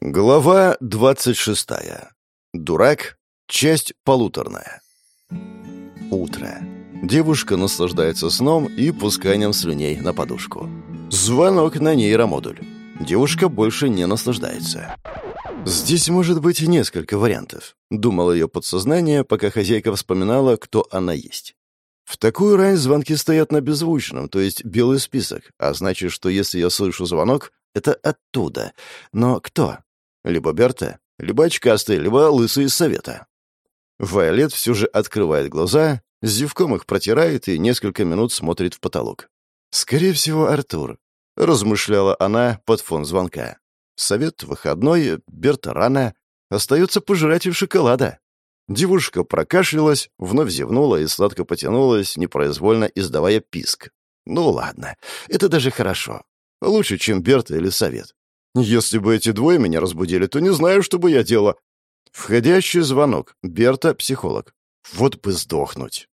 Глава двадцать шестая. Дурак. Часть полуторная. Утро. Девушка наслаждается сном и пусканием слюней на подушку. Звонок на нейромодуль. Девушка больше не наслаждается. Здесь может быть несколько вариантов. Думало ее подсознание, пока хозяйка вспоминала, кто она есть. В такую рань звонки стоят на беззвучном, то есть белый список, а значит, что если я слышу звонок, это оттуда. Но кто? Либо Берта, либо очкастый, либо лысый из совета. Вайолет все же открывает глаза, зевком их протирает и несколько минут смотрит в потолок. «Скорее всего, Артур», — размышляла она под фон звонка. «Совет выходной, Берта рано, остается пожиратель шоколада». Девушка прокашлялась, вновь зевнула и сладко потянулась, непроизвольно издавая писк. «Ну ладно, это даже хорошо. Лучше, чем Берта или Совет. Если бы эти двое меня разбудили, то не знаю, что бы я делала. Входящий звонок. Берта — психолог. Вот бы сдохнуть.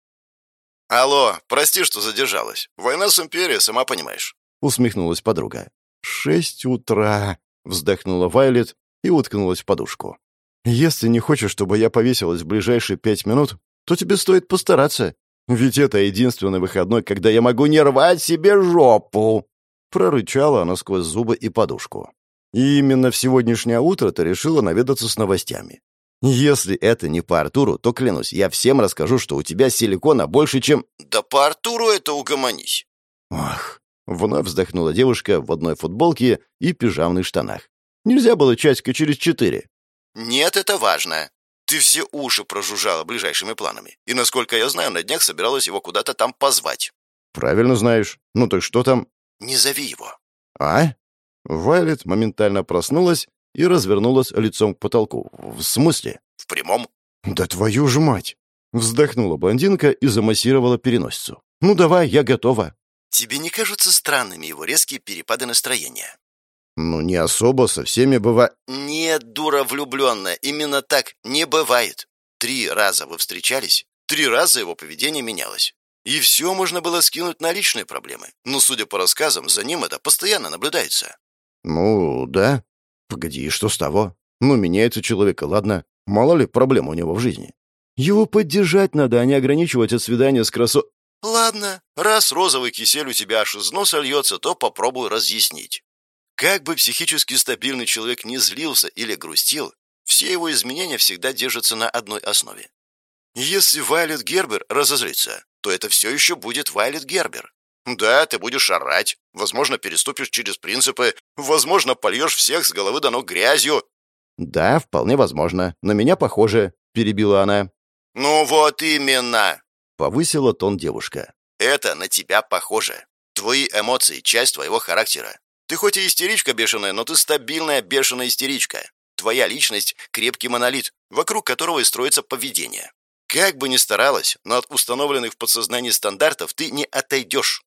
«Алло, прости, что задержалась. Война с Империей, сама понимаешь». Усмехнулась подруга. «Шесть утра», — вздохнула Вайлет и уткнулась в подушку. «Если не хочешь, чтобы я повесилась в ближайшие пять минут, то тебе стоит постараться. Ведь это единственный выходной, когда я могу не рвать себе жопу!» Прорычала она сквозь зубы и подушку. И именно в сегодняшнее утро ты решила наведаться с новостями. Если это не по Артуру, то, клянусь, я всем расскажу, что у тебя силикона больше, чем... Да по Артуру это угомонись. Ах, вновь вздохнула девушка в одной футболке и пижамных штанах. Нельзя было часика через четыре. Нет, это важно. Ты все уши прожужжала ближайшими планами. И, насколько я знаю, на днях собиралась его куда-то там позвать. Правильно знаешь. Ну так что там? Не зови его. А? Вайлет моментально проснулась и развернулась лицом к потолку. «В смысле?» «В прямом». «Да твою ж мать!» Вздохнула блондинка и замассировала переносицу. «Ну давай, я готова». «Тебе не кажутся странными его резкие перепады настроения?» «Ну, не особо, со всеми бывает...» «Нет, дура влюбленная, именно так не бывает. Три раза вы встречались, три раза его поведение менялось. И все можно было скинуть на личные проблемы. Но, судя по рассказам, за ним это постоянно наблюдается. «Ну, да. Погоди, что с того? Ну, меняется человека, ладно. Мало ли проблем у него в жизни. Его поддержать надо, а не ограничивать от свидания с красо...» «Ладно, раз розовый кисель у тебя аж из носа льется, то попробую разъяснить. Как бы психически стабильный человек не злился или грустил, все его изменения всегда держатся на одной основе. Если Вайлет Гербер разозлится, то это все еще будет Вайлет Гербер. Да, ты будешь орать, возможно, переступишь через принципы, возможно, польешь всех с головы до ног грязью. Да, вполне возможно. На меня похоже, перебила она. Ну вот именно, повысила тон девушка. Это на тебя похоже. Твои эмоции — часть твоего характера. Ты хоть и истеричка бешеная, но ты стабильная бешеная истеричка. Твоя личность — крепкий монолит, вокруг которого и строится поведение. Как бы ни старалась, но от установленных в подсознании стандартов ты не отойдешь.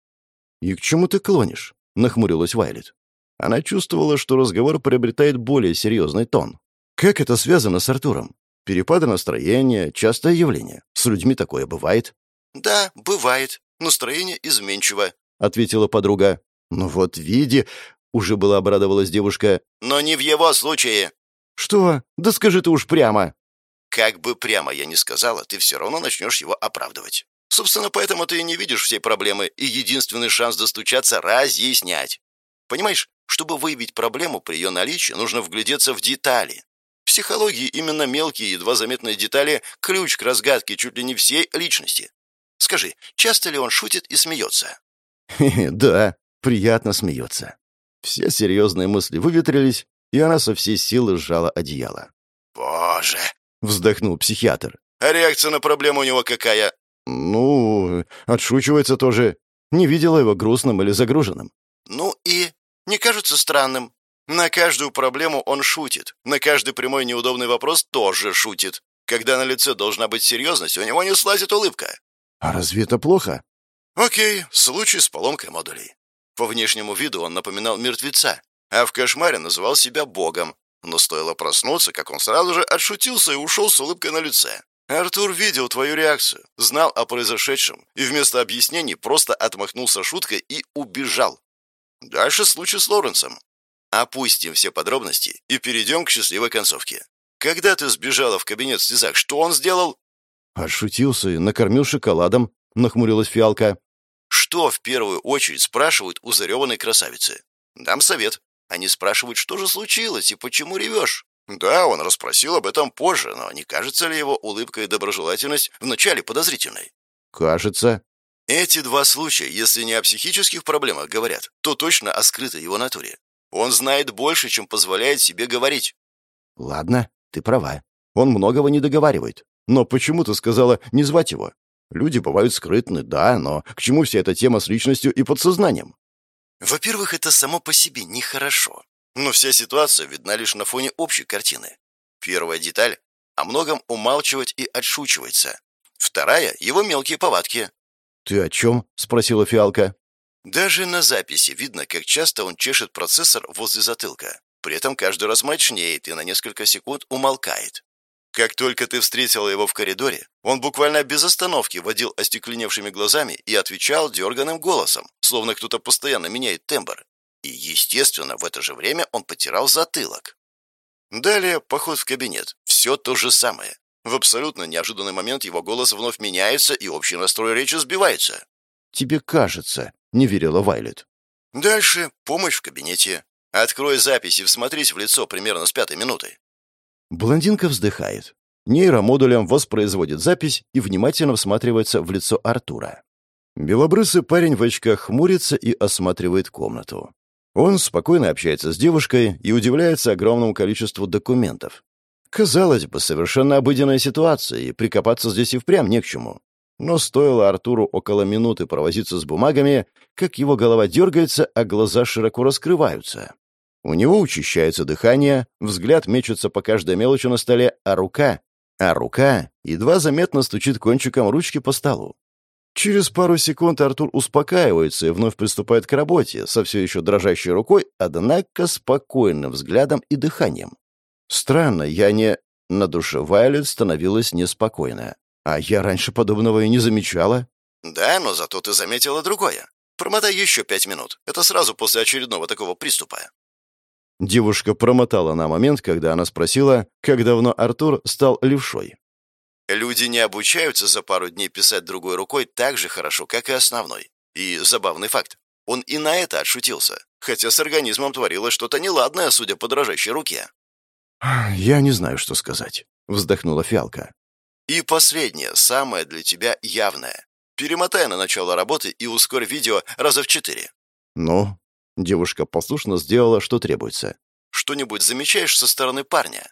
«И к чему ты клонишь?» — нахмурилась Вайлет. Она чувствовала, что разговор приобретает более серьезный тон. «Как это связано с Артуром? Перепады настроения — частое явление. С людьми такое бывает?» «Да, бывает. Настроение изменчиво», — ответила подруга. «Ну вот види...» — уже была обрадовалась девушка. «Но не в его случае». «Что? Да скажи ты уж прямо». «Как бы прямо я ни сказала, ты все равно начнешь его оправдывать. Собственно, поэтому ты и не видишь всей проблемы, и единственный шанс достучаться — разъяснять. Понимаешь, чтобы выявить проблему при ее наличии, нужно вглядеться в детали. В психологии именно мелкие, едва заметные детали – ключ к разгадке чуть ли не всей личности. Скажи, часто ли он шутит и смеется? Да, приятно смеется. Все серьезные мысли выветрились, и она со всей силы сжала одеяло. «Боже!» — вздохнул психиатр. «А реакция на проблему у него какая? «Ну, отшучивается тоже. Не видела его грустным или загруженным». «Ну и? Не кажется странным? На каждую проблему он шутит. На каждый прямой неудобный вопрос тоже шутит. Когда на лице должна быть серьезность, у него не слазит улыбка». «А разве это плохо?» «Окей, случай с поломкой модулей. По внешнему виду он напоминал мертвеца, а в кошмаре называл себя богом. Но стоило проснуться, как он сразу же отшутился и ушел с улыбкой на лице. Артур видел твою реакцию, знал о произошедшем и вместо объяснений просто отмахнулся шуткой и убежал. Дальше случай с Лоренсом. Опустим все подробности и перейдем к счастливой концовке. Когда ты сбежала в кабинет в слезах, что он сделал? Отшутился и накормил шоколадом, нахмурилась фиалка. Что в первую очередь спрашивают у зареванной красавицы? Дам совет. Они спрашивают, что же случилось и почему ревешь. Да, он расспросил об этом позже, но не кажется ли его улыбка и доброжелательность вначале подозрительной? Кажется. Эти два случая, если не о психических проблемах говорят, то точно о скрытой его натуре. Он знает больше, чем позволяет себе говорить. Ладно, ты права. Он многого не договаривает. Но почему ты сказала не звать его? Люди бывают скрытны, да, но к чему вся эта тема с личностью и подсознанием? Во-первых, это само по себе нехорошо. Но вся ситуация видна лишь на фоне общей картины. Первая деталь — о многом умалчивать и отшучивается. Вторая — его мелкие повадки. «Ты о чем?» — спросила Фиалка. Даже на записи видно, как часто он чешет процессор возле затылка. При этом каждый раз мрачнеет и на несколько секунд умолкает. Как только ты встретила его в коридоре, он буквально без остановки водил остекленевшими глазами и отвечал дерганым голосом, словно кто-то постоянно меняет тембр. И, естественно, в это же время он потирал затылок. Далее поход в кабинет. Все то же самое. В абсолютно неожиданный момент его голос вновь меняется, и общий настрой речи сбивается. «Тебе кажется», — не верила Вайлет. Дальше помощь в кабинете. Открой запись и всмотрись в лицо примерно с пятой минуты. Блондинка вздыхает. Нейромодулем воспроизводит запись и внимательно всматривается в лицо Артура. Белобрысый парень в очках хмурится и осматривает комнату. Он спокойно общается с девушкой и удивляется огромному количеству документов. Казалось бы, совершенно обыденная ситуация, и прикопаться здесь и впрямь не к чему. Но стоило Артуру около минуты провозиться с бумагами, как его голова дергается, а глаза широко раскрываются. У него учащается дыхание, взгляд мечется по каждой мелочи на столе, а рука... А рука едва заметно стучит кончиком ручки по столу. Через пару секунд Артур успокаивается и вновь приступает к работе, со все еще дрожащей рукой, однако спокойным взглядом и дыханием. Странно, я не... На душе Вайлет становилась неспокойно. А я раньше подобного и не замечала. Да, но зато ты заметила другое. Промотай еще пять минут. Это сразу после очередного такого приступа. Девушка промотала на момент, когда она спросила, как давно Артур стал левшой. Люди не обучаются за пару дней писать другой рукой так же хорошо, как и основной. И забавный факт. Он и на это отшутился, хотя с организмом творилось что-то неладное, судя по дрожащей руке. «Я не знаю, что сказать», — вздохнула Фиалка. «И последнее, самое для тебя явное. Перемотай на начало работы и ускорь видео раза в четыре». «Ну?» Девушка послушно сделала, что требуется. «Что-нибудь замечаешь со стороны парня?»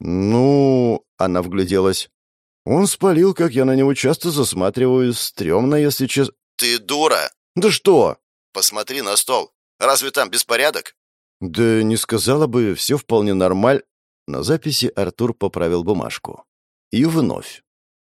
«Ну...» — она вгляделась. «Он спалил, как я на него часто засматриваюсь. Стремно, если честно...» «Ты дура!» «Да что?» «Посмотри на стол. Разве там беспорядок?» «Да не сказала бы, все вполне нормаль...» На записи Артур поправил бумажку. И вновь.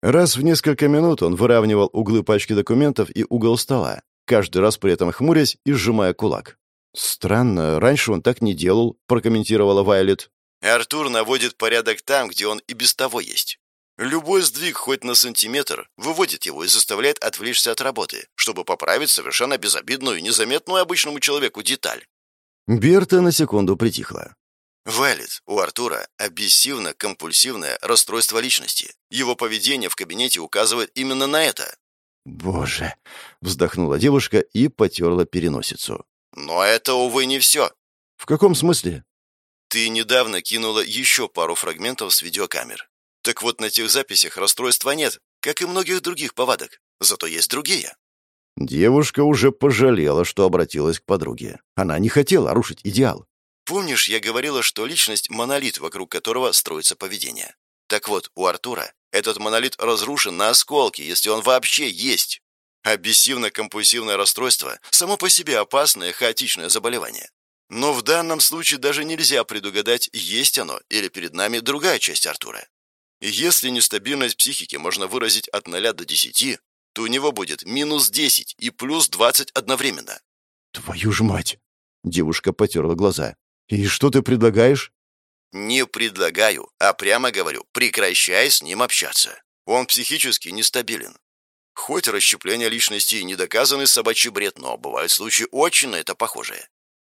Раз в несколько минут он выравнивал углы пачки документов и угол стола, каждый раз при этом хмурясь и сжимая кулак. «Странно, раньше он так не делал», — прокомментировала Вайлет. «Артур наводит порядок там, где он и без того есть. Любой сдвиг хоть на сантиметр выводит его и заставляет отвлечься от работы, чтобы поправить совершенно безобидную и незаметную обычному человеку деталь». Берта на секунду притихла. Вайлет, у Артура обессивно-компульсивное расстройство личности. Его поведение в кабинете указывает именно на это. «Боже!» — вздохнула девушка и потерла переносицу. «Но это, увы, не все». «В каком смысле?» «Ты недавно кинула еще пару фрагментов с видеокамер. Так вот, на тех записях расстройства нет, как и многих других повадок. Зато есть другие». Девушка уже пожалела, что обратилась к подруге. Она не хотела рушить идеал. «Помнишь, я говорила, что личность — монолит, вокруг которого строится поведение? Так вот, у Артура этот монолит разрушен на осколки, если он вообще есть. Обессивно-компульсивное расстройство – само по себе опасное хаотичное заболевание. Но в данном случае даже нельзя предугадать, есть оно или перед нами другая часть Артура. Если нестабильность психики можно выразить от 0 до 10, то у него будет минус 10 и плюс 20 одновременно. «Твою ж мать!» Девушка потерла глаза. «И что ты предлагаешь?» Не предлагаю, а прямо говорю, прекращай с ним общаться. Он психически нестабилен. Хоть расщепление личности и недоказанный собачий бред, но бывают случаи очень на это похожие.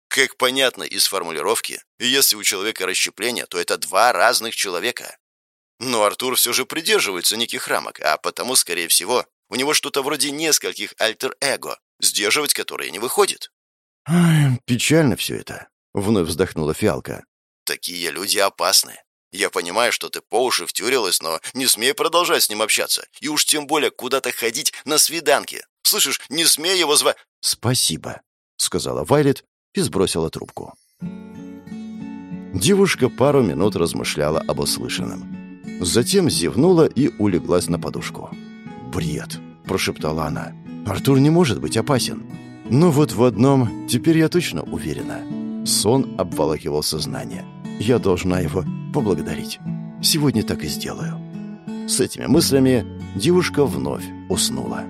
Как понятно из формулировки, если у человека расщепление, то это два разных человека. Но Артур все же придерживается неких рамок, а потому, скорее всего, у него что-то вроде нескольких альтер-эго, сдерживать которые не выходит. Печально все это. Вновь вздохнула фиалка. Такие люди опасны. Я понимаю, что ты по уши втюрилась, но не смей продолжать с ним общаться. И уж тем более куда-то ходить на свиданки. Слышишь, не смей его звать... Спасибо, сказала Вайлет и сбросила трубку. Девушка пару минут размышляла об услышанном. Затем зевнула и улеглась на подушку. «Бред!» – прошептала она. «Артур не может быть опасен. Но вот в одном теперь я точно уверена. Сон обволакивал сознание. Я должна его поблагодарить. Сегодня так и сделаю». С этими мыслями девушка вновь уснула.